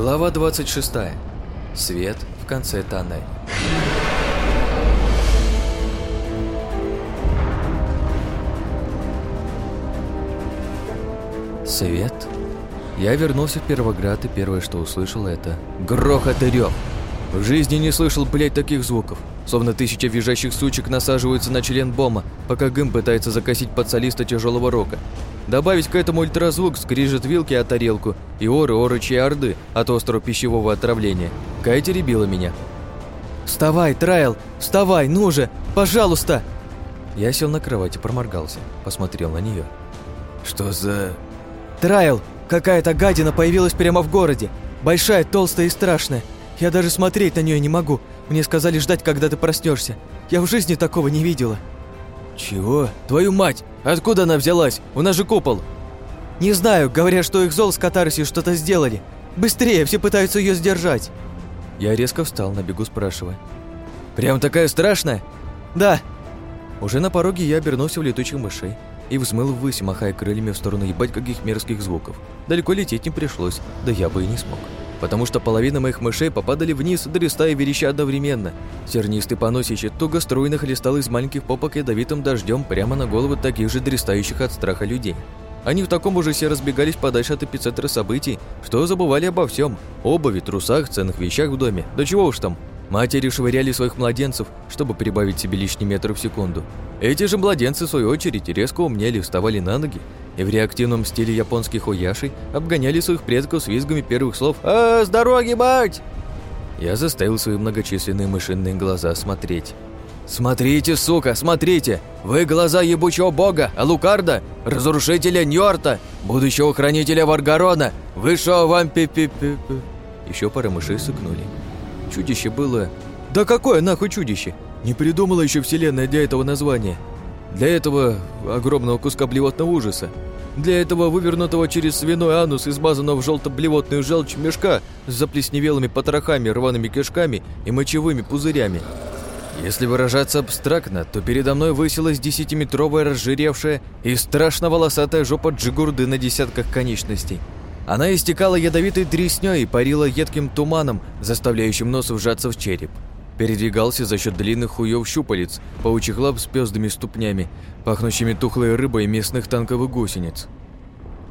Глава 26. Свет в конце тоннеля. Свет? Я вернулся в Первоград, и первое, что услышал, это грохот и рёв. В жизни не слышал, блядь, таких звуков. Словно тысяча визжащих сучек насаживаются на член Бома, пока Гым пытается закосить под солиста тяжелого рока. Добавить к этому ультразвук, скрижет вилки о тарелку и оры орочьей орды от острого пищевого отравления. Кай теребила меня. «Вставай, Трайл! Вставай, ну же! Пожалуйста!» Я сел на кровати, проморгался, посмотрел на нее. «Что за...» «Трайл! Какая-то гадина появилась прямо в городе! Большая, толстая и страшная! Я даже смотреть на нее не могу! Мне сказали ждать, когда ты проснешься. Я в жизни такого не видела!» «Чего? Твою мать! Откуда она взялась? У нас же купол!» «Не знаю, говорят, что их зол с катарсией что-то сделали. Быстрее, все пытаются ее сдержать!» Я резко встал, на бегу спрашивая. «Прям такая страшная?» «Да!» Уже на пороге я обернулся в летучих мышей и взмыл ввысь, махая крыльями в сторону ебать каких мерзких звуков. Далеко лететь не пришлось, да я бы и не смог. Потому что половина моих мышей попадали вниз, дрестая и вереща одновременно. Сернистый поносище туго струйно хлестал из маленьких попок ядовитым дождем прямо на головы таких же дрестающих от страха людей. Они в таком ужасе разбегались подальше от эпицентра событий, что забывали обо всем: обуви, трусах, ценных вещах в доме, да чего уж там. Матери швыряли своих младенцев, чтобы прибавить себе лишний метр в секунду. Эти же младенцы, в свою очередь, резко умнели, вставали на ноги и в реактивном стиле японских уяшей обгоняли своих предков с визгами первых слов «А, с дороги, мать!». Я заставил свои многочисленные мышиные глаза смотреть. «Смотрите, сука, смотрите! Вы глаза ебучего бога, Алукарда, разрушителя Ньорта, будущего хранителя Варгарона, высшего вам пи пи пи пи Еще пара мышей сыкнули. Чудище было... Да какое нахуй чудище? Не придумала еще вселенная для этого названия. Для этого огромного куска блевотного ужаса. Для этого вывернутого через свиной анус, измазанного в желто-блевотную желчь мешка с заплесневелыми потрохами, рваными кишками и мочевыми пузырями. Если выражаться абстрактно, то передо мной высилась десятиметровая разжиревшая и страшно волосатая жопа джигурды на десятках конечностей. Она истекала ядовитой треснёй и парила едким туманом, заставляющим нос вжаться в череп. Передвигался за счет длинных хуёв щупалец, паучьих лап с пёздыми ступнями, пахнущими тухлой рыбой местных танковых гусениц.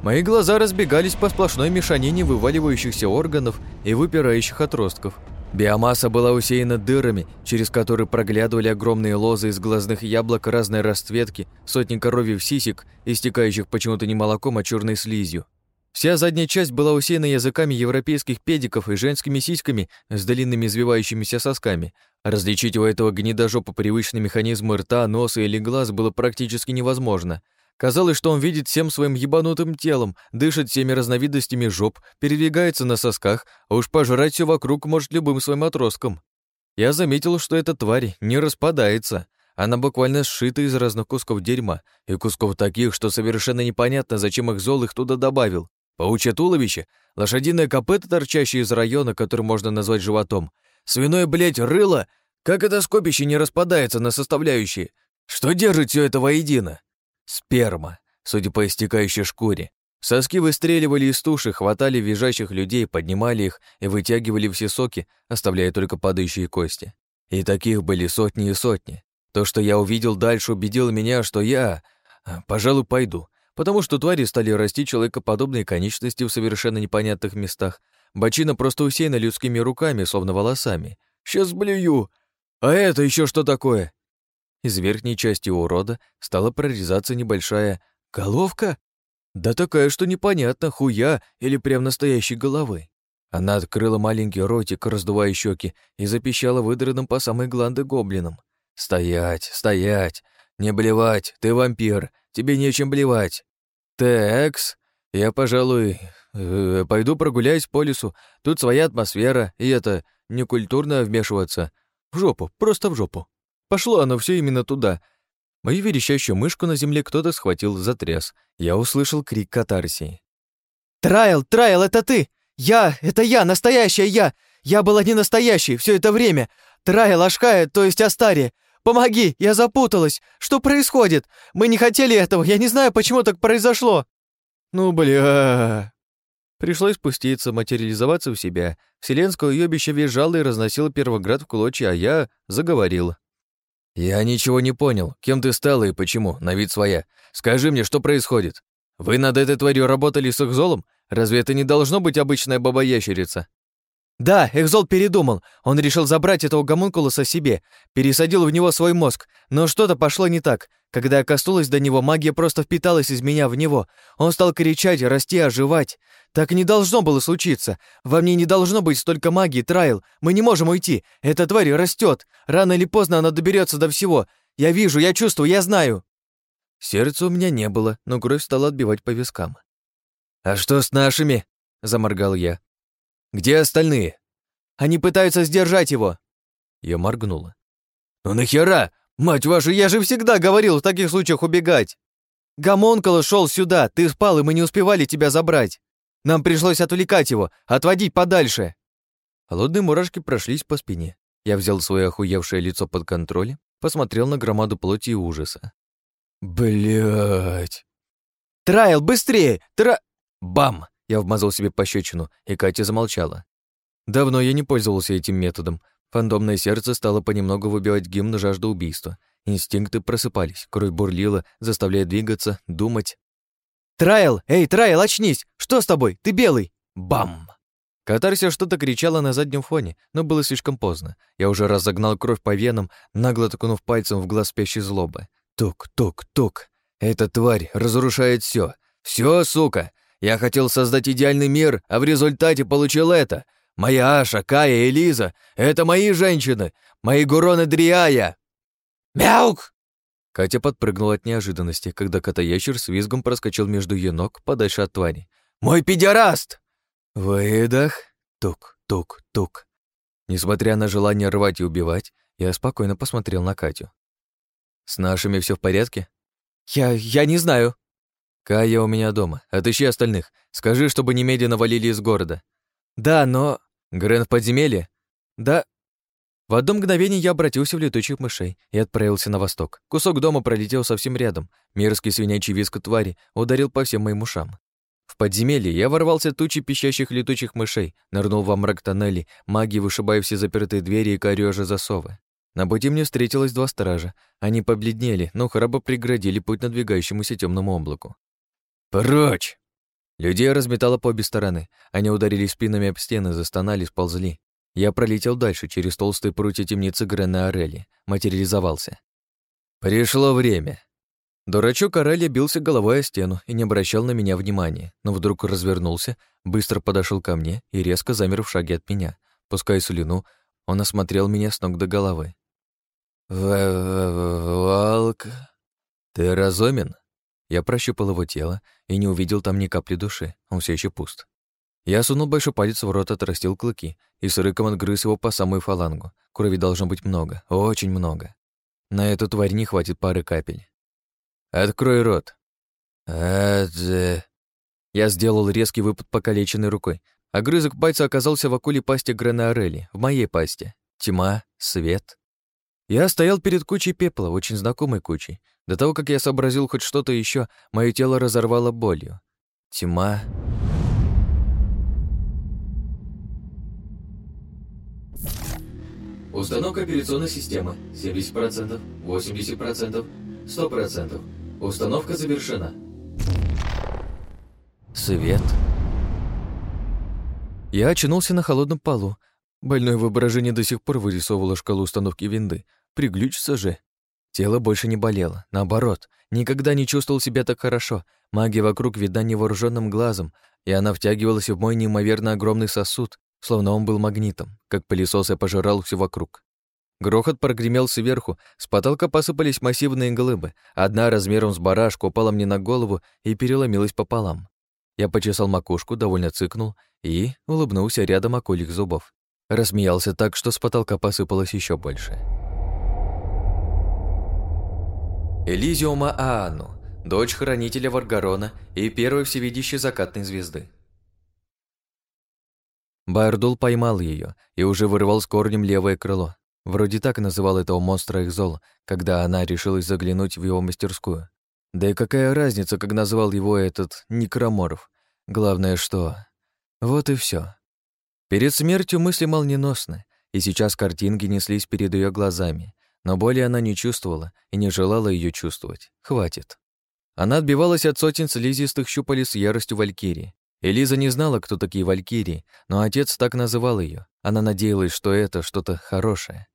Мои глаза разбегались по сплошной мешанине вываливающихся органов и выпирающих отростков. Биомасса была усеяна дырами, через которые проглядывали огромные лозы из глазных яблок разной расцветки, сотни коровьев сисек, истекающих почему-то не молоком, а черной слизью. Вся задняя часть была усеяна языками европейских педиков и женскими сиськами с длинными извивающимися сосками. Различить у этого гнидожопа привычный механизм рта, носа или глаз было практически невозможно. Казалось, что он видит всем своим ебанутым телом, дышит всеми разновидностями жоп, передвигается на сосках, а уж пожрать все вокруг может любым своим отростком. Я заметил, что эта тварь не распадается. Она буквально сшита из разных кусков дерьма и кусков таких, что совершенно непонятно, зачем их зол их туда добавил. Паучье туловище, лошадиное копыто, торчащее из района, который можно назвать животом, свиное, блядь, рыло, как это скопище не распадается на составляющие? Что держит все это воедино? Сперма, судя по истекающей шкуре. Соски выстреливали из туши, хватали визжащих людей, поднимали их и вытягивали все соки, оставляя только падающие кости. И таких были сотни и сотни. То, что я увидел дальше, убедило меня, что я, пожалуй, пойду потому что твари стали расти человекоподобные конечности в совершенно непонятных местах. Бочина просто усеяна людскими руками, словно волосами. Сейчас блюю! А это еще что такое? Из верхней части урода стала прорезаться небольшая головка. Да такая, что непонятно, хуя или прям настоящей головы. Она открыла маленький ротик, раздувая щеки, и запищала выдранным по самой гланды гоблином. «Стоять, стоять! Не блевать, ты вампир, тебе нечем блевать!» «Текс, я, пожалуй, э, пойду прогуляюсь по лесу. Тут своя атмосфера, и это некультурно вмешиваться. В жопу, просто в жопу. Пошло оно все именно туда». Мою верещащую мышку на земле кто-то схватил за тряс. Я услышал крик катарсии. «Трайл, Трайл, это ты! Я, это я, настоящая я! Я была не настоящей все это время! Трайл Ашкая, то есть Астария! Помоги, я запуталась. Что происходит? Мы не хотели этого. Я не знаю, почему так произошло. Ну, бля. Пришлось спуститься, материализоваться в себя. Вселенское уёбище визжало и разносило Первоград в клочья, а я заговорил. «Я ничего не понял. Кем ты стала и почему? На вид своя. Скажи мне, что происходит? Вы над этой тварью работали с Экзолом? Разве это не должно быть обычная баба-ящерица?» «Да, Экзол передумал. Он решил забрать этого гомункулуса себе, пересадил в него свой мозг. Но что-то пошло не так. Когда я коснулась до него, магия просто впиталась из меня в него. Он стал кричать, расти, оживать. Так не должно было случиться. Во мне не должно быть столько магии, Трайл. Мы не можем уйти. Эта тварь растет. Рано или поздно она доберется до всего. Я вижу, я чувствую, я знаю. Сердца у меня не было, но кровь стала отбивать по вискам. «А что с нашими?» — заморгал я. «Где остальные?» «Они пытаются сдержать его». Я моргнула. «Ну нахера? Мать вашу, я же всегда говорил в таких случаях убегать!» «Гомонколо шел сюда, ты спал, и мы не успевали тебя забрать. Нам пришлось отвлекать его, отводить подальше». Холодные мурашки прошлись по спине. Я взял свое охуевшее лицо под контроль, посмотрел на громаду плоти и ужаса. Блять. «Трайл, быстрее! Тра...» Бам! Я вмазал себе пощечину, и Катя замолчала. Давно я не пользовался этим методом. Фандомное сердце стало понемногу выбивать гимн жажды убийства. Инстинкты просыпались, кровь бурлила, заставляя двигаться, думать. «Трайл! Эй, Трайл, очнись! Что с тобой? Ты белый!» Бам! Катарсия что-то кричала на заднем фоне, но было слишком поздно. Я уже разогнал кровь по венам, нагло ткнув пальцем в глаз спящей злобы. Тук-тук-тук. Эта тварь разрушает все. Все, сука. Я хотел создать идеальный мир, а в результате получил это. Моя Аша, Кая и Лиза — это мои женщины, мои Гуроны Дриая. Мяук! Катя подпрыгнула от неожиданности, когда кота-ящер с визгом проскочил между ее ног подальше от твари. «Мой педераст!» Выдох. Тук-тук-тук. Несмотря на желание рвать и убивать, я спокойно посмотрел на Катю. «С нашими все в порядке?» «Я... я не знаю». «Кая у меня дома. Отыщи остальных. Скажи, чтобы немедленно валили из города». «Да, но...» «Грен в подземелье?» «Да...» В одно мгновение я обратился в летучих мышей и отправился на восток. Кусок дома пролетел совсем рядом. Мерзкий свинячий виск твари ударил по всем моим ушам. В подземелье я ворвался тучи пищащих летучих мышей, нырнул во мрак тоннелей, магии вышибая все запертые двери и корёжа засовы. На пути мне встретилось два стража. Они побледнели, но храбро преградили путь надвигающемуся темному облаку. «Прочь!» Людей разметало по обе стороны. Они ударили спинами об стены, застонали, сползли. Я пролетел дальше, через толстые прутья темницы Грена Орели. Материализовался. Пришло время. Дурачок Орели бился головой о стену и не обращал на меня внимания, но вдруг развернулся, быстро подошел ко мне и резко замер в шаге от меня. Пуская слюну, он осмотрел меня с ног до головы. «Волк, ты разумен?» Я прощупал его тело и не увидел там ни капли души, он все еще пуст. Я сунул большой палец в рот, отрастил клыки и с рыком отгрыз его по самую фалангу. Крови должно быть много, очень много. На эту тварь не хватит пары капель. «Открой рот». «Адзе...» Я сделал резкий выпад покалеченной рукой. Огрызок пальца оказался в акуле пасти Грена Орели, в моей пасте. Тьма, свет, я стоял перед кучей пепла, очень знакомой кучей. До того, как я сообразил хоть что-то еще, мое тело разорвало болью. Тьма... Установка операционной системы 70%, 80%, 100%. Установка завершена. Свет. Я очнулся на холодном полу. Больное воображение до сих пор вырисовывало шкалу установки винды. Приглючится же. Тело больше не болело. Наоборот, никогда не чувствовал себя так хорошо. Магия вокруг видна невооруженным глазом, и она втягивалась в мой неимоверно огромный сосуд, словно он был магнитом, как пылесос я пожирал все вокруг. Грохот прогремел сверху, с потолка посыпались массивные глыбы, одна размером с барашку упала мне на голову и переломилась пополам. Я почесал макушку, довольно цыкнул и улыбнулся рядом околик зубов. Рассмеялся так, что с потолка посыпалось еще больше. Элизиума Аану, дочь хранителя Варгарона и первой всевидящей закатной звезды. Байрдул поймал ее и уже вырывал с корнем левое крыло. Вроде так называл этого монстра их зол, когда она решилась заглянуть в его мастерскую. Да и какая разница, как назвал его этот Некроморф? Главное, что... Вот и все. Перед смертью мысли молниеносны, и сейчас картинки неслись перед ее глазами, но боли она не чувствовала и не желала ее чувствовать. Хватит. Она отбивалась от сотен слизистых щупалец с яростью валькирии. Элиза не знала, кто такие валькирии, но отец так называл ее. Она надеялась, что это что-то хорошее.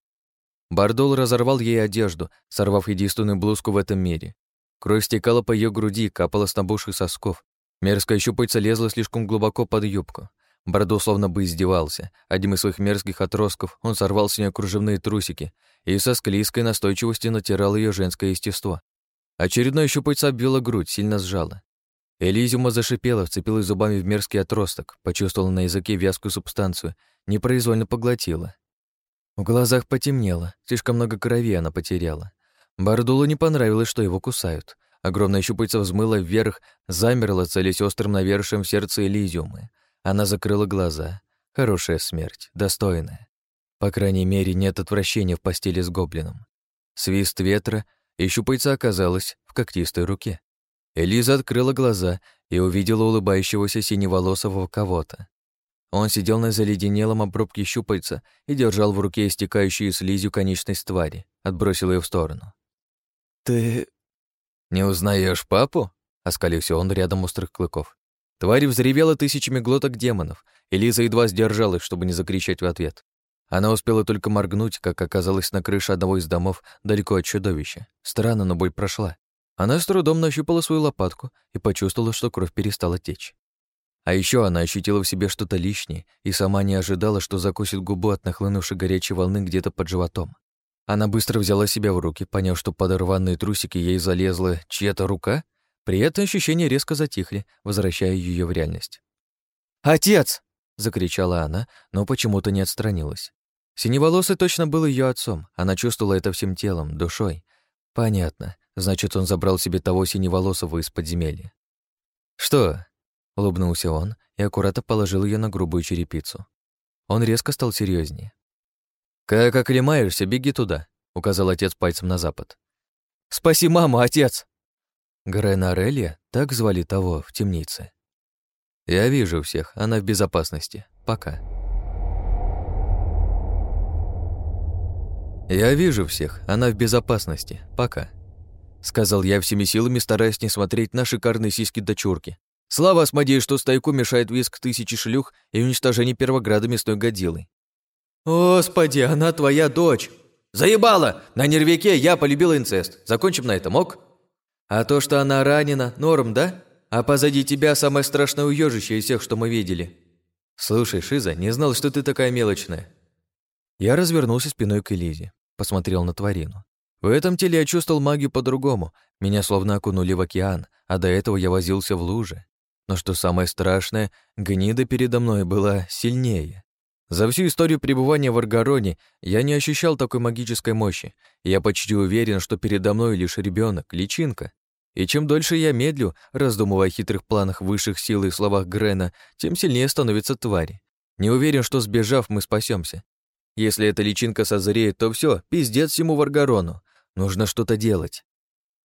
Бардол разорвал ей одежду, сорвав единственную блузку в этом мире. Кровь стекала по ее груди, капала с набухших сосков. Мерзкая щупальца лезла слишком глубоко под юбку. Бардол словно бы издевался. Одним из своих мерзких отростков он сорвал с нее кружевные трусики и со склизкой настойчивостью натирал ее женское естество. Очередное щупальце обвило грудь, сильно сжало. Элизиума зашипела, вцепилась зубами в мерзкий отросток, почувствовала на языке вязкую субстанцию, непроизвольно поглотила. В глазах потемнело, слишком много крови она потеряла. Бардулу не понравилось, что его кусают. Огромная щупальца взмыла вверх, замерла, целясь острым навершием в сердце Элизиумы. Она закрыла глаза. Хорошая смерть, достойная. По крайней мере, нет отвращения в постели с гоблином. Свист ветра, и щупальца оказалась в когтистой руке. Элиза открыла глаза и увидела улыбающегося синеволосого кого-то. Он сидел на заледенелом обрубке щупальца и держал в руке истекающую слизью конечность твари, отбросил ее в сторону. «Ты...» «Не узнаешь папу?» — оскалился он рядом острых клыков. Тварь взревела тысячами глоток демонов, и Лиза едва сдержалась, чтобы не закричать в ответ. Она успела только моргнуть, как оказалась на крыше одного из домов далеко от чудовища. Странно, но боль прошла. Она с трудом нащупала свою лопатку и почувствовала, что кровь перестала течь. А еще она ощутила в себе что-то лишнее и сама не ожидала, что закусит губу от нахлынувшей горячей волны где-то под животом. Она быстро взяла себя в руки, поняв, что под рваные трусики ей залезла чья-то рука. При этом ощущения резко затихли, возвращая ее в реальность. «Отец!» — закричала она, но почему-то не отстранилась. Синеволосый точно был ее отцом, она чувствовала это всем телом, душой. Понятно, значит, он забрал себе того синеволосого из подземелья. «Что, Улыбнулся он и аккуратно положил ее на грубую черепицу. Он резко стал серьезнее. «Как оклемаешься, беги туда», — указал отец пальцем на запад. «Спаси маму, отец!» Грена так звали того в темнице. «Я вижу всех, она в безопасности. Пока». «Я вижу всех, она в безопасности. Пока», — сказал я всеми силами, стараясь не смотреть на шикарные сиськи дочурки, Слава Асмодею, что стайку мешает виск тысячи шлюх и уничтожение Первограда мясной годилы. «Господи, она твоя дочь!» «Заебала! На нервяке я полюбил инцест. Закончим на этом, ок?» «А то, что она ранена, норм, да? А позади тебя самое страшное уёжище из всех, что мы видели». «Слушай, Шиза, не знал, что ты такая мелочная». Я развернулся спиной к Элизе, посмотрел на тварину. В этом теле я чувствовал магию по-другому. Меня словно окунули в океан, а до этого я возился в луже. Но что самое страшное, гнида передо мной была сильнее. За всю историю пребывания в Аргароне я не ощущал такой магической мощи. Я почти уверен, что передо мной лишь ребенок, личинка. И чем дольше я медлю, раздумывая о хитрых планах высших сил и словах Грена, тем сильнее становится тварь. Не уверен, что сбежав, мы спасемся. Если эта личинка созреет, то все, пиздец всему Варгарону. Нужно что-то делать.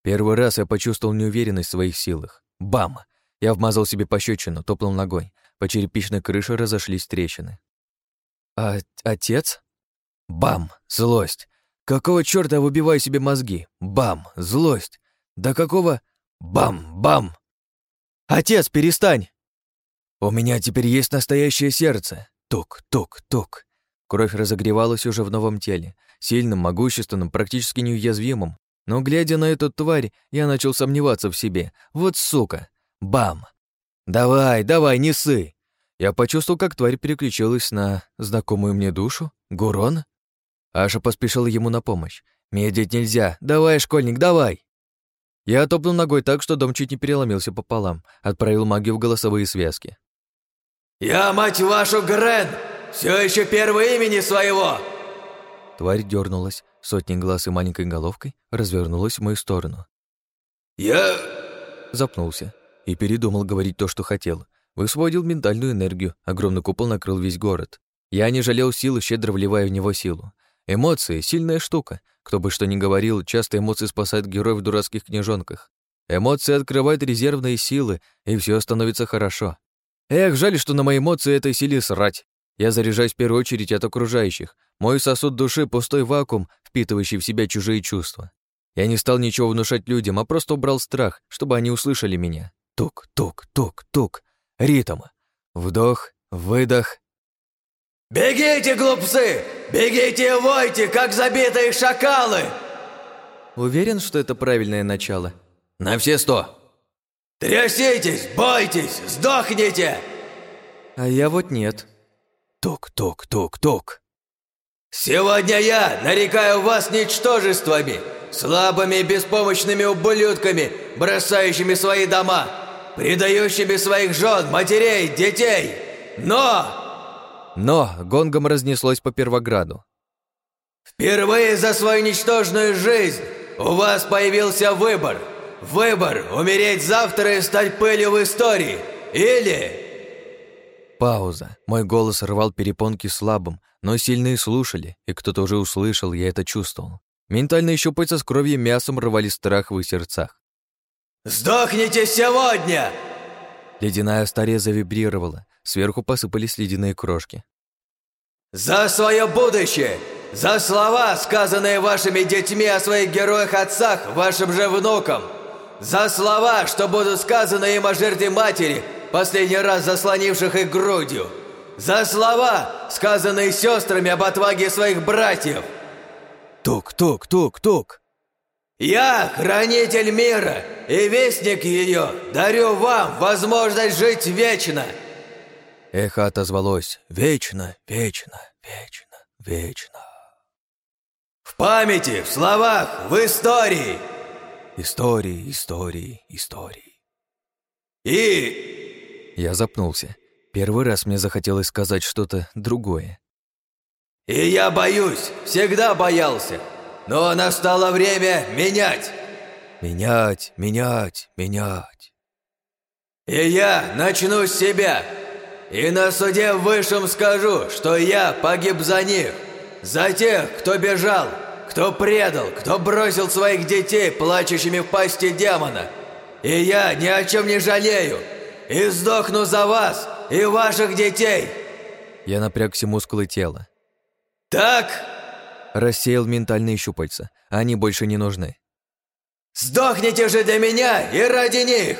Первый раз я почувствовал неуверенность в своих силах. Бам! Я вмазал себе пощечину, топнул ногой. По черепичной крыше разошлись трещины. «А отец?» «Бам! Злость! Какого чёрта я выбиваю себе мозги? Бам! Злость! Да какого... Бам! Бам!» «Отец, перестань!» «У меня теперь есть настоящее сердце. Тук, тук, тук». Кровь разогревалась уже в новом теле, сильным, могущественным, практически неуязвимым. Но, глядя на эту тварь, я начал сомневаться в себе. Вот сука! Бам! «Давай, давай, не ссы!» Я почувствовал, как тварь переключилась на знакомую мне душу. Гурон? Аша поспешила ему на помощь. «Медлить нельзя! Давай, школьник, давай!» Я топнул ногой так, что дом чуть не переломился пополам, отправил магию в голосовые связки. «Я, мать вашу, Грен! Все еще первое имени своего!» Тварь дернулась, сотни глаз и маленькой головкой развернулась в мою сторону. «Я...» Запнулся и передумал говорить то, что хотел. Высвободил ментальную энергию, огромный купол накрыл весь город. Я не жалел силы, щедро вливая в него силу. Эмоции — сильная штука. Кто бы что ни говорил, часто эмоции спасают героев в дурацких книжонках. Эмоции открывают резервные силы, и все становится хорошо. Эх, жаль, что на мои эмоции этой силе срать. Я заряжаюсь в первую очередь от окружающих. Мой сосуд души — пустой вакуум, впитывающий в себя чужие чувства. Я не стал ничего внушать людям, а просто убрал страх, чтобы они услышали меня. Тук, тук, тук, тук. Ритм. Вдох, выдох. «Бегите, глупцы! Бегите и войте, как забитые шакалы!» Уверен, что это правильное начало? На все сто. «Тряситесь, бойтесь, сдохните!» А я вот нет. Тук-тук-тук-тук. «Сегодня я нарекаю вас ничтожествами, слабыми и беспомощными ублюдками, бросающими свои дома, предающими своих жен, матерей, детей. Но...» Но гонгом разнеслось по Первограду. «Впервые за свою ничтожную жизнь у вас появился выбор. Выбор – умереть завтра и стать пылью в истории. Или...» Пауза. Мой голос рвал перепонки слабым, но сильные слушали, и кто-то уже услышал, я это чувствовал. Ментальные щупальца с кровью и мясом рвали страх в их сердцах. «Сдохните сегодня!» Ледяная старе завибрировала, сверху посыпались ледяные крошки. «За свое будущее! За слова, сказанные вашими детьми о своих героях-отцах, вашим же внукам! За слова, что будут сказаны им о жертве матери, последний раз заслонивших их грудью! За слова, сказанные сестрами об отваге своих братьев!» Тук-тук-тук-тук. «Я, хранитель мира и вестник ее, дарю вам возможность жить вечно!» Эхо отозвалось «Вечно, вечно, вечно, вечно». «В памяти, в словах, в истории!» Истории, истории, истории. «И...» Я запнулся. Первый раз мне захотелось сказать что-то другое. «И я боюсь, всегда боялся, но настало время менять!» Менять, менять, менять. «И я начну с себя, и на суде высшем скажу, что я погиб за них, за тех, кто бежал, кто предал, кто бросил своих детей, плачущими в пасти демона. И я ни о чем не жалею, и сдохну за вас и ваших детей!» Я напряг все мускулы тела. «Так, Рассеял ментальные щупальца. Они больше не нужны. сдохните же для меня и ради них!»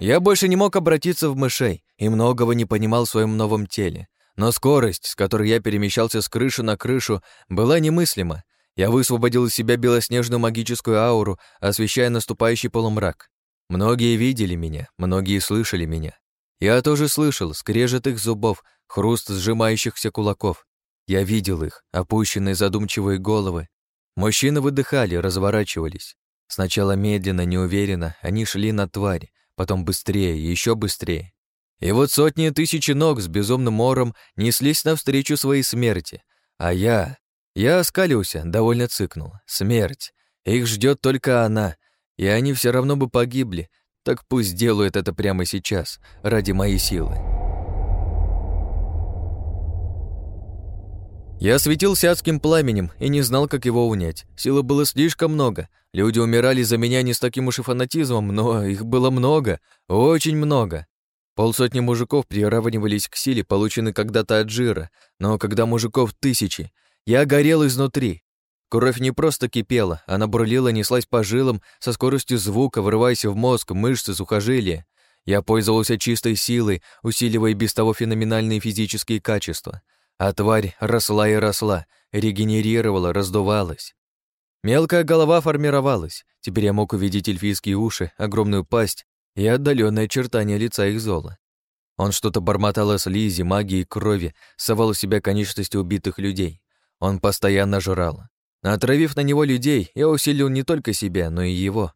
Я больше не мог обратиться в мышей и многого не понимал в своем новом теле. Но скорость, с которой я перемещался с крыши на крышу, была немыслима. Я высвободил из себя белоснежную магическую ауру, освещая наступающий полумрак. Многие видели меня, многие слышали меня. Я тоже слышал скрежет их зубов, хруст сжимающихся кулаков. Я видел их, опущенные задумчивые головы. Мужчины выдыхали, разворачивались. Сначала медленно, неуверенно, они шли на тварь, потом быстрее, еще быстрее. И вот сотни тысячи ног с безумным ором неслись навстречу своей смерти. А я... Я оскалился, довольно цыкнул. Смерть. Их ждет только она. И они все равно бы погибли. Так пусть делают это прямо сейчас, ради моей силы. Я светился адским пламенем и не знал, как его унять. Силы было слишком много. Люди умирали за меня не с таким уж и фанатизмом, но их было много, очень много. Полсотни мужиков приравнивались к силе, полученной когда-то от жира, но когда мужиков тысячи, я горел изнутри. Кровь не просто кипела, она бурлила, неслась по жилам со скоростью звука, врываясь в мозг, мышцы, сухожилия. Я пользовался чистой силой, усиливая без того феноменальные физические качества — а тварь росла и росла, регенерировала, раздувалась. Мелкая голова формировалась. Теперь я мог увидеть эльфийские уши, огромную пасть и отдаленное очертание лица их зола. Он что-то бормотал о слизи, магии, крови, совал в себя конечности убитых людей. Он постоянно жрал. Отравив на него людей, я усилил не только себя, но и его.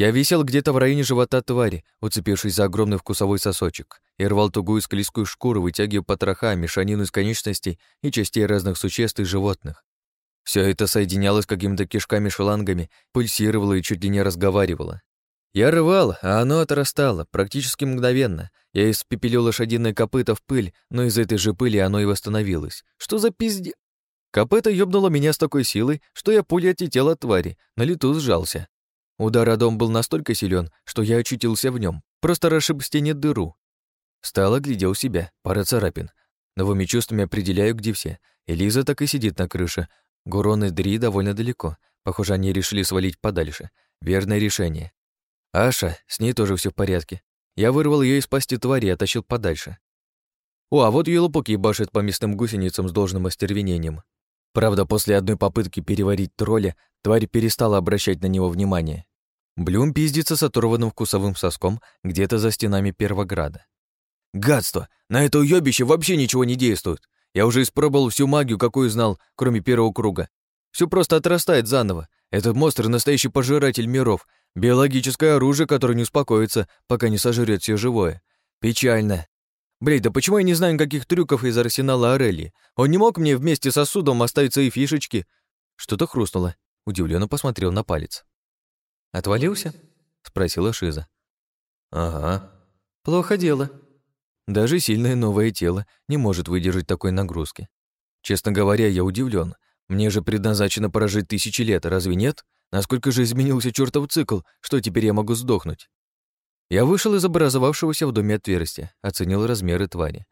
Я висел где-то в районе живота твари, уцепившись за огромный вкусовой сосочек, и рвал тугую склизкую шкуру, вытягивая потроха, мешанину из конечностей и частей разных существ и животных. Все это соединялось какими-то кишками-шелангами, пульсировало и чуть ли не разговаривало. Я рывал, а оно отрастало, практически мгновенно. Я испепелил лошадиное копыто в пыль, но из этой же пыли оно и восстановилось. Что за пизде... Копыто ёбнуло меня с такой силой, что я пулей отлетел от твари, на лету сжался. Удар о дом был настолько силен, что я очутился в нем, просто расшиб стене дыру. Встал, глядел себя, пара царапин. Новыми чувствами определяю, где все. Элиза так и сидит на крыше. Гурон и Дри довольно далеко. Похоже, они решили свалить подальше. Верное решение. Аша, с ней тоже все в порядке. Я вырвал ее из пасти твари и оттащил подальше. О, а вот ее лопуки башит по мясным гусеницам с должным остервенением. Правда, после одной попытки переварить тролля, тварь перестала обращать на него внимание. Блюм пиздится с оторванным вкусовым соском где-то за стенами Первограда. Гадство! На это уёбище вообще ничего не действует. Я уже испробовал всю магию, какую знал, кроме первого круга. Все просто отрастает заново. Этот монстр — настоящий пожиратель миров. Биологическое оружие, которое не успокоится, пока не сожрет все живое. Печально. Блядь, да почему я не знаю никаких трюков из арсенала Орелли? Он не мог мне вместе с сосудом оставить свои фишечки? Что-то хрустнуло. Удивленно посмотрел на палец. «Отвалился?» — спросила Шиза. «Ага». «Плохо дело». Даже сильное новое тело не может выдержать такой нагрузки. Честно говоря, я удивлен. Мне же предназначено прожить тысячи лет, разве нет? Насколько же изменился чертов цикл, что теперь я могу сдохнуть? Я вышел из образовавшегося в доме отверстия, оценил размеры твари.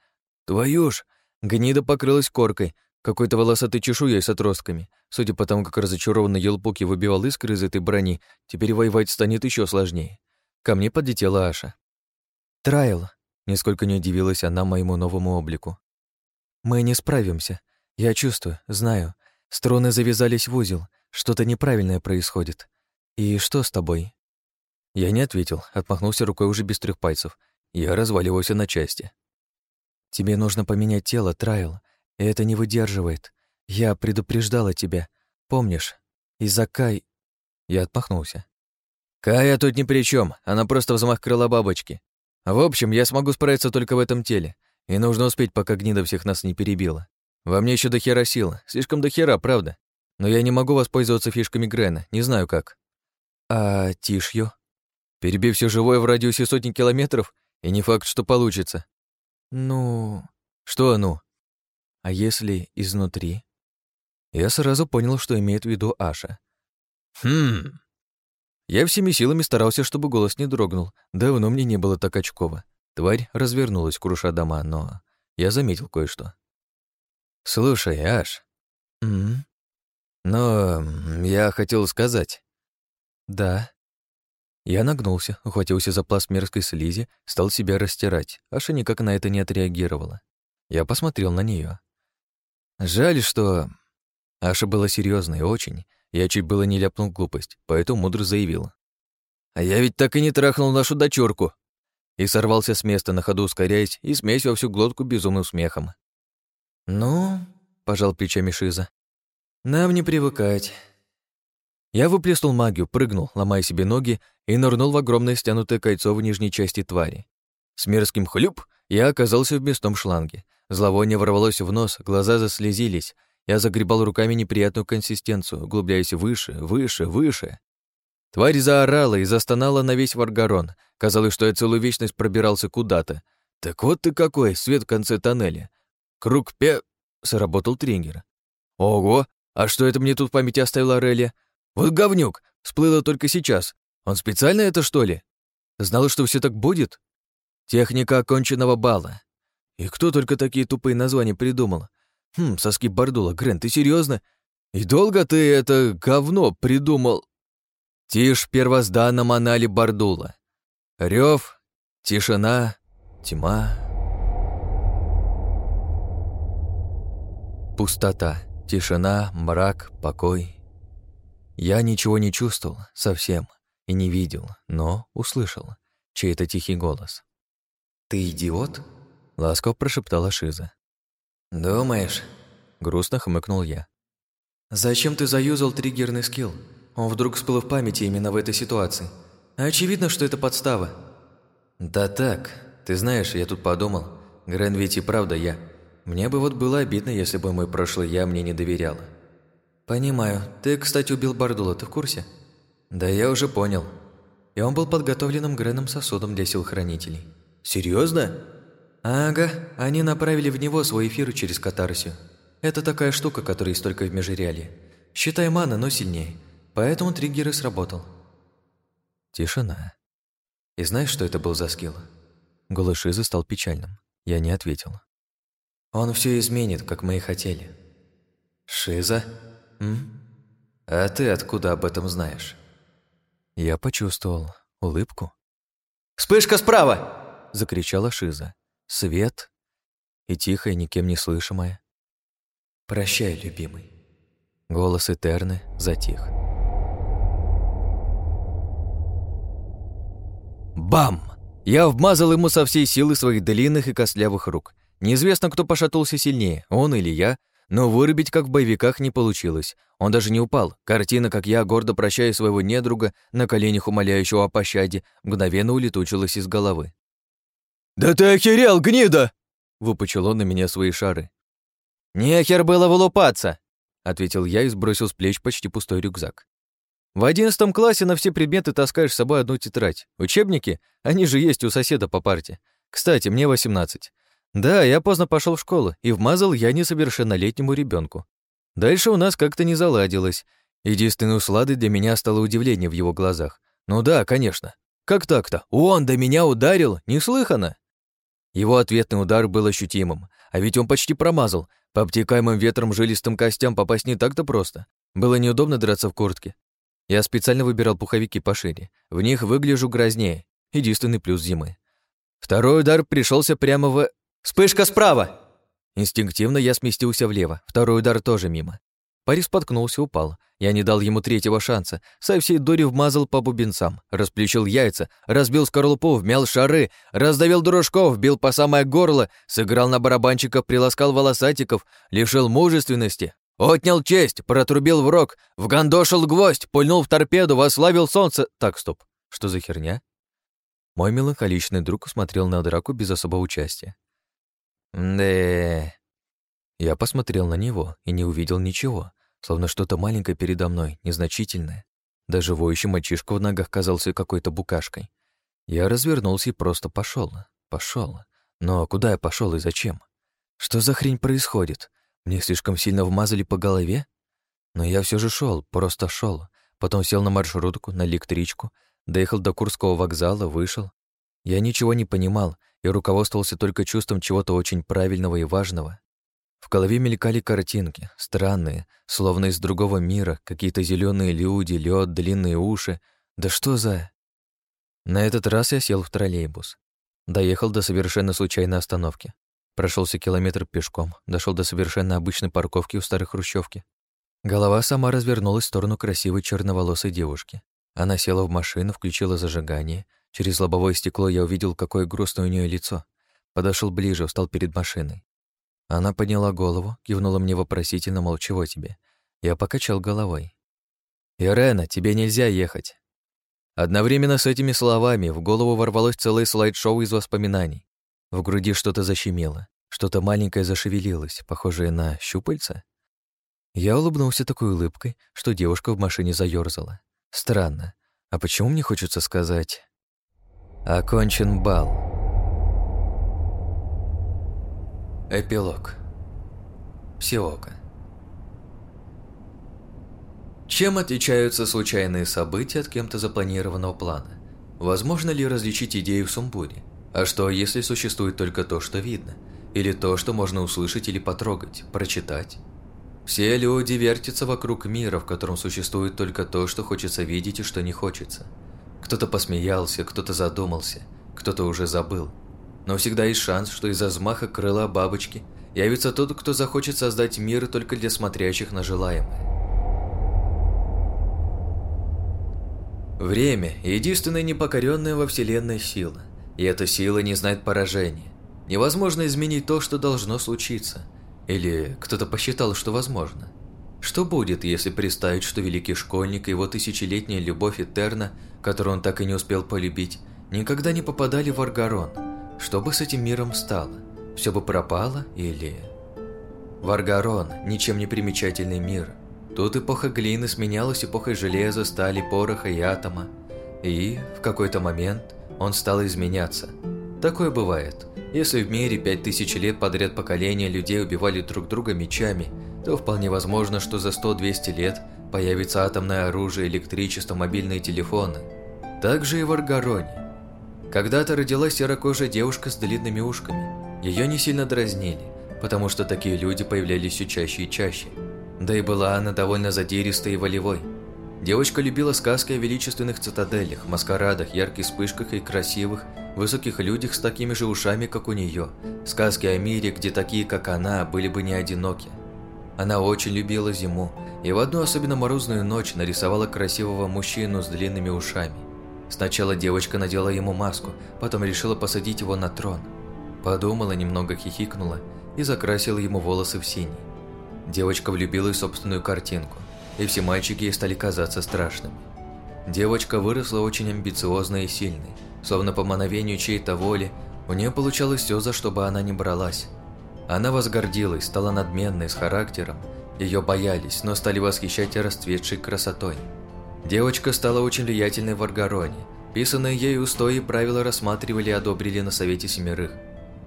Твою ж! Гнида покрылась коркой, какой-то волосатой чешуей с отростками. Судя по тому, как разочарованный Елпуки выбивал искры из этой брони, теперь воевать станет еще сложнее. Ко мне подлетела Аша. «Трайл», — нисколько не удивилась она моему новому облику. «Мы не справимся. Я чувствую, знаю. Струны завязались в узел. Что-то неправильное происходит. И что с тобой?» Я не ответил, отмахнулся рукой уже без трех пальцев. Я разваливался на части. «Тебе нужно поменять тело, Трайл, это не выдерживает. Я предупреждала тебя, помнишь? Из-за Кай...» Я отмахнулся. «Кая тут ни при чем, она просто взмах крыла бабочки. В общем, я смогу справиться только в этом теле, и нужно успеть, пока гнида всех нас не перебила. Во мне еще до хера сил, слишком до хера, правда? Но я не могу воспользоваться фишками Грена, не знаю как». «А Тишью?» Перебив все живое в радиусе сотни километров, и не факт, что получится. Ну... Что ну? А если изнутри? Я сразу понял, что имеет в виду Аша. Хм... Я всеми силами старался, чтобы голос не дрогнул. Давно мне не было так очково. Тварь развернулась, круша дома, но я заметил кое-что. «Слушай, Аш...» «М? «Но я хотел сказать...» «Да...» Я нагнулся, ухватился за пласт мерзкой слизи, стал себя растирать. Аша никак на это не отреагировала. Я посмотрел на нее. Жаль, что... Аша была серьезной очень. Я чуть было не ляпнул глупость, поэтому мудро заявил. «А я ведь так и не трахнул нашу дочурку!» И сорвался с места, на ходу ускоряясь, и смесь во всю глотку безумным смехом. «Ну...» — пожал плечами Шиза. «Нам не привыкать. Я выплеснул магию, прыгнул, ломая себе ноги, и нырнул в огромное стянутое кольцо в нижней части твари. С мерзким хлюп я оказался в мясном шланге. Зловоние ворвалось в нос, глаза заслезились. Я загребал руками неприятную консистенцию, углубляясь выше, выше, выше. Тварь заорала и застонала на весь варгарон. Казалось, что я целую вечность пробирался куда-то. Так вот ты какой, свет в конце тоннеля. Круг пе... Сработал триггер. Ого, а что это мне тут в памяти оставила Релия? Вот говнюк, всплыло только сейчас. Он специально это, что ли? Знал, что все так будет? Техника оконченного бала. И кто только такие тупые названия придумал? Хм, соски Бардула, Грен, ты серьезно? И долго ты это говно придумал? Тишь первозданно манали Бардула. Рев, тишина, тьма. Пустота, тишина, мрак, покой. Я ничего не чувствовал совсем и не видел, но услышал чей-то тихий голос. «Ты идиот?» — ласково прошептала Шиза. «Думаешь?» — грустно хмыкнул я. «Зачем ты заюзал триггерный скилл? Он вдруг всплыл в памяти именно в этой ситуации. Очевидно, что это подстава». «Да так, ты знаешь, я тут подумал. Грен ведь и правда я. Мне бы вот было обидно, если бы мой прошлый я мне не доверяла. «Понимаю. Ты, кстати, убил Бардула, ты в курсе?» «Да я уже понял. И он был подготовленным Греном сосудом для сил хранителей». «Серьезно?» «Ага. Они направили в него свой эфир через катарсию. Это такая штука, которая есть только в Межреале. Считай мана, но сильнее. Поэтому триггер и сработал». Тишина. И знаешь, что это был за скилл? Голос Шизы стал печальным. Я не ответил. «Он все изменит, как мы и хотели». «Шиза? М? А ты откуда об этом знаешь?» Я почувствовал улыбку. «Вспышка справа!» — закричала Шиза. Свет и тихое, никем не слышимое. «Прощай, любимый». Голос Этерны затих. Бам! Я вмазал ему со всей силы своих длинных и костлявых рук. Неизвестно, кто пошатнулся сильнее, он или я, но вырубить, как в боевиках, не получилось. Он даже не упал. Картина, как я, гордо прощаю своего недруга, на коленях умоляющего о пощаде, мгновенно улетучилась из головы. «Да ты охерел, гнида!» — выпучил он на меня свои шары. «Нехер было вылупаться!» — ответил я и сбросил с плеч почти пустой рюкзак. В одиннадцатом классе на все предметы таскаешь с собой одну тетрадь. Учебники, они же есть у соседа по парте. Кстати, мне 18. Да, я поздно пошел в школу, и вмазал я несовершеннолетнему ребенку. Дальше у нас как-то не заладилось. Единственной усладой для меня стало удивление в его глазах. Ну да, конечно. Как так-то? Он до меня ударил? Неслыханно. Его ответный удар был ощутимым, а ведь он почти промазал. По обтекаемым ветром жилистым костям попасть не так-то просто. Было неудобно драться в куртке. Я специально выбирал пуховики пошире. В них выгляжу грознее. Единственный плюс зимы. Второй удар пришелся прямо в... «Вспышка справа!» Инстинктивно я сместился влево. Второй удар тоже мимо. Парень споткнулся, упал. Я не дал ему третьего шанса. Со всей дури вмазал по бубенцам. Расплющил яйца, разбил скорлупу, вмял шары, раздавил дружков, бил по самое горло, сыграл на барабанчиков, приласкал волосатиков, лишил мужественности, Отнял честь, протрубил в рог, вгандошил гвоздь, пульнул в торпеду, вославил солнце. Так, стоп, что за херня? Мой меланхоличный друг смотрел на драку без особого участия. да Я посмотрел на него и не увидел ничего, словно что-то маленькое передо мной, незначительное. Даже воющий мальчишка в ногах казался какой-то букашкой. Я развернулся и просто пошел, пошел. Но куда я пошел и зачем? Что за хрень происходит? Мне слишком сильно вмазали по голове? Но я все же шел, просто шел. Потом сел на маршрутку, на электричку, доехал до Курского вокзала, вышел. Я ничего не понимал и руководствовался только чувством чего-то очень правильного и важного. В голове мелькали картинки, странные, словно из другого мира, какие-то зеленые люди, лед, длинные уши. Да что за... На этот раз я сел в троллейбус. Доехал до совершенно случайной остановки. Прошелся километр пешком, дошел до совершенно обычной парковки у старой хрущевки. Голова сама развернулась в сторону красивой черноволосой девушки. Она села в машину, включила зажигание. Через лобовое стекло я увидел, какое грустное у нее лицо. Подошел ближе, встал перед машиной. Она подняла голову, кивнула мне вопросительно, мол, чего тебе? Я покачал головой. «Ирена, тебе нельзя ехать». Одновременно с этими словами в голову ворвалось целое слайд-шоу из воспоминаний. В груди что-то защемело, что-то маленькое зашевелилось, похожее на щупальца. Я улыбнулся такой улыбкой, что девушка в машине заёрзала. Странно. А почему мне хочется сказать «Окончен бал»? Эпилог. Сиока. Чем отличаются случайные события от кем-то запланированного плана? Возможно ли различить идею в сумбуре? А что, если существует только то, что видно? Или то, что можно услышать или потрогать, прочитать? Все люди вертятся вокруг мира, в котором существует только то, что хочется видеть и что не хочется. Кто-то посмеялся, кто-то задумался, кто-то уже забыл. Но всегда есть шанс, что из-за взмаха крыла бабочки явится тот, кто захочет создать мир только для смотрящих на желаемое. Время – единственная непокоренная во Вселенной сила. И эта сила не знает поражения. Невозможно изменить то, что должно случиться. Или кто-то посчитал, что возможно. Что будет, если представить, что великий школьник и его тысячелетняя любовь Этерна, которую он так и не успел полюбить, никогда не попадали в Аргарон? Что бы с этим миром стало? Все бы пропало или... Варгарон – ничем не примечательный мир. Тут эпоха глины сменялась эпохой железа, стали, пороха и атома. И, в какой-то момент, он стал изменяться. Такое бывает. Если в мире пять тысяч лет подряд поколения людей убивали друг друга мечами, то вполне возможно, что за 100-200 лет появится атомное оружие, электричество, мобильные телефоны. Так же и в Аргароне. Когда-то родилась серокожая девушка с длинными ушками. Ее не сильно дразнили, потому что такие люди появлялись все чаще и чаще. Да и была она довольно задиристой и волевой. Девочка любила сказки о величественных цитаделях, маскарадах, ярких вспышках и красивых, высоких людях с такими же ушами, как у нее. Сказки о мире, где такие, как она, были бы не одиноки. Она очень любила зиму, и в одну особенно морозную ночь нарисовала красивого мужчину с длинными ушами. Сначала девочка надела ему маску, потом решила посадить его на трон. Подумала, немного хихикнула и закрасила ему волосы в синий. Девочка влюбилась в собственную картинку, и все мальчики ей стали казаться страшными. Девочка выросла очень амбициозной и сильной, словно по мановению чьей-то воли, у нее получалось все, за что бы она ни бралась. Она возгордилась, стала надменной, с характером, ее боялись, но стали восхищать расцветшей красотой. Девочка стала очень влиятельной в Аргароне. Писанные ею устои и правила рассматривали и одобрили на Совете Семерых.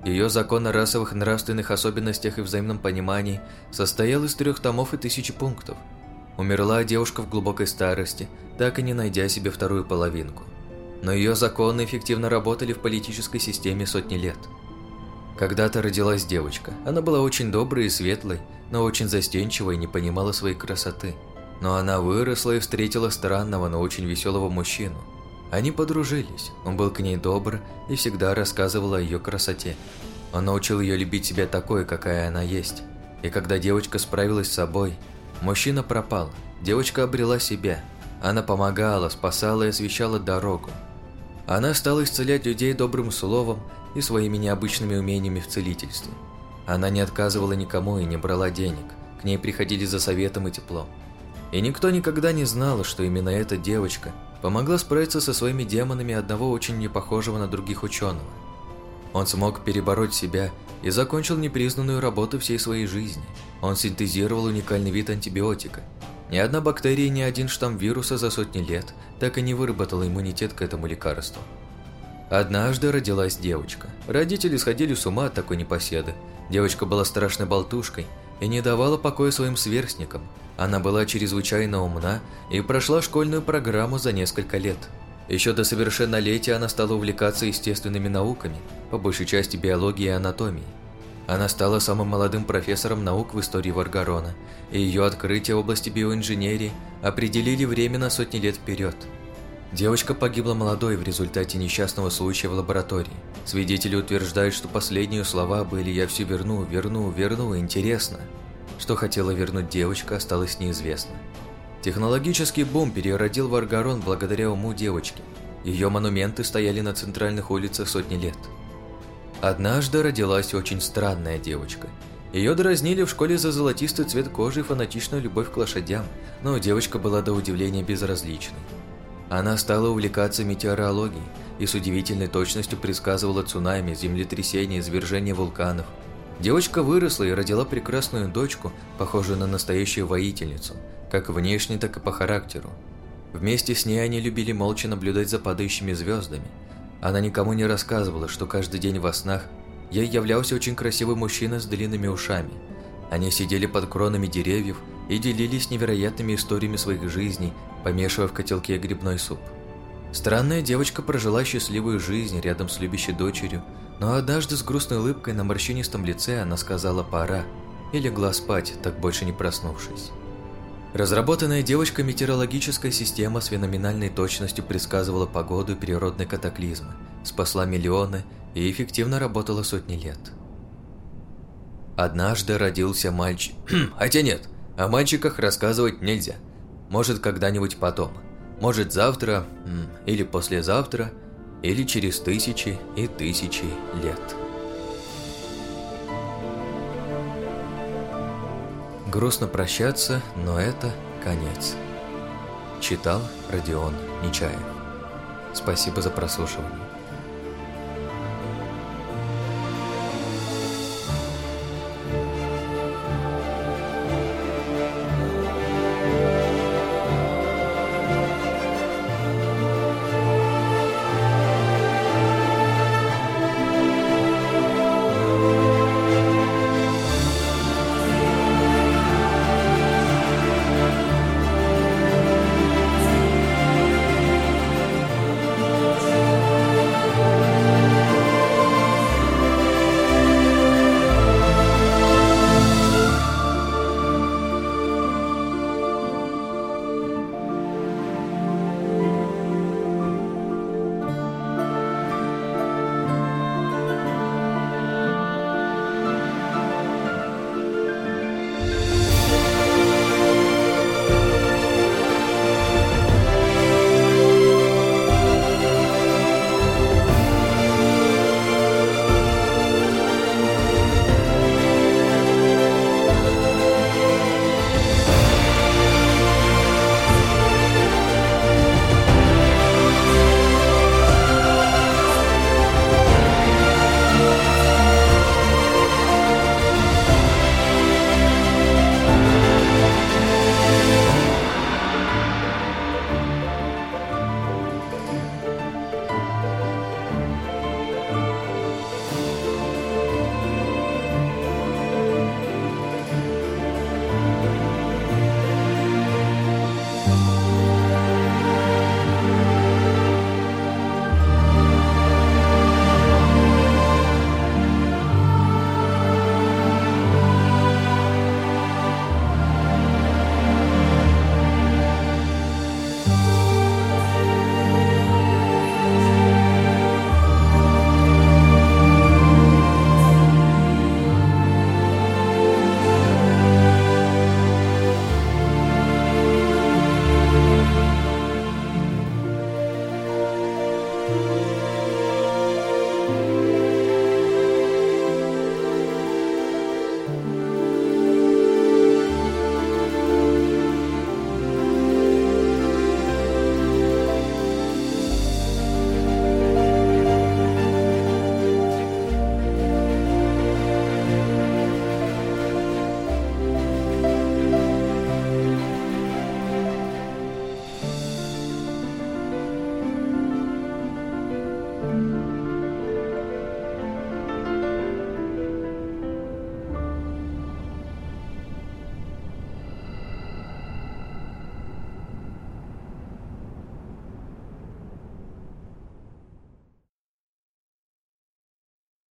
Ее закон о расовых нравственных особенностях и взаимном понимании состоял из трех томов и тысячи пунктов. Умерла девушка в глубокой старости, так и не найдя себе вторую половинку. Но ее законы эффективно работали в политической системе сотни лет. Когда-то родилась девочка. Она была очень доброй и светлой, но очень застенчивой и не понимала своей красоты – но она выросла и встретила странного, но очень веселого мужчину. Они подружились, он был к ней добр и всегда рассказывал о ее красоте. Он научил ее любить себя такой, какая она есть. И когда девочка справилась с собой, мужчина пропал, девочка обрела себя. Она помогала, спасала и освещала дорогу. Она стала исцелять людей добрым словом и своими необычными умениями в целительстве. Она не отказывала никому и не брала денег, к ней приходили за советом и теплом. И никто никогда не знал, что именно эта девочка помогла справиться со своими демонами одного очень непохожего на других ученого. Он смог перебороть себя и закончил непризнанную работу всей своей жизни. Он синтезировал уникальный вид антибиотика. Ни одна бактерия, ни один штамм вируса за сотни лет так и не выработала иммунитет к этому лекарству. Однажды родилась девочка. Родители сходили с ума от такой непоседы. Девочка была страшной болтушкой и не давала покоя своим сверстникам, она была чрезвычайно умна и прошла школьную программу за несколько лет. Еще до совершеннолетия она стала увлекаться естественными науками, по большей части биологией и анатомией. Она стала самым молодым профессором наук в истории Варгарона, и ее открытия в области биоинженерии определили время на сотни лет вперед. Девочка погибла молодой в результате несчастного случая в лаборатории. Свидетели утверждают, что последние слова были «я все верну, верну, верну, интересно». Что хотела вернуть девочка, осталось неизвестно. Технологический бум переродил Варгарон благодаря уму девочки. Ее монументы стояли на центральных улицах сотни лет. Однажды родилась очень странная девочка. Ее дразнили в школе за золотистый цвет кожи и фанатичную любовь к лошадям, но девочка была до удивления безразличной. Она стала увлекаться метеорологией и с удивительной точностью предсказывала цунами, землетрясения, извержения вулканов – Девочка выросла и родила прекрасную дочку, похожую на настоящую воительницу, как внешне, так и по характеру. Вместе с ней они любили молча наблюдать за падающими звездами. Она никому не рассказывала, что каждый день во снах ей являлся очень красивый мужчина с длинными ушами. Они сидели под кронами деревьев и делились невероятными историями своих жизней, помешивая в котелке грибной суп. Странная девочка прожила счастливую жизнь рядом с любящей дочерью, но однажды с грустной улыбкой на морщинистом лице она сказала «пора» и легла спать, так больше не проснувшись. Разработанная девочка метеорологическая система с феноменальной точностью предсказывала погоду и природные катаклизмы, спасла миллионы и эффективно работала сотни лет. Однажды родился мальчик... Хотя нет, о мальчиках рассказывать нельзя. Может, когда-нибудь потом. Может, завтра или послезавтра – или через тысячи и тысячи лет. Грустно прощаться, но это конец. Читал Родион Нечаев. Спасибо за прослушивание.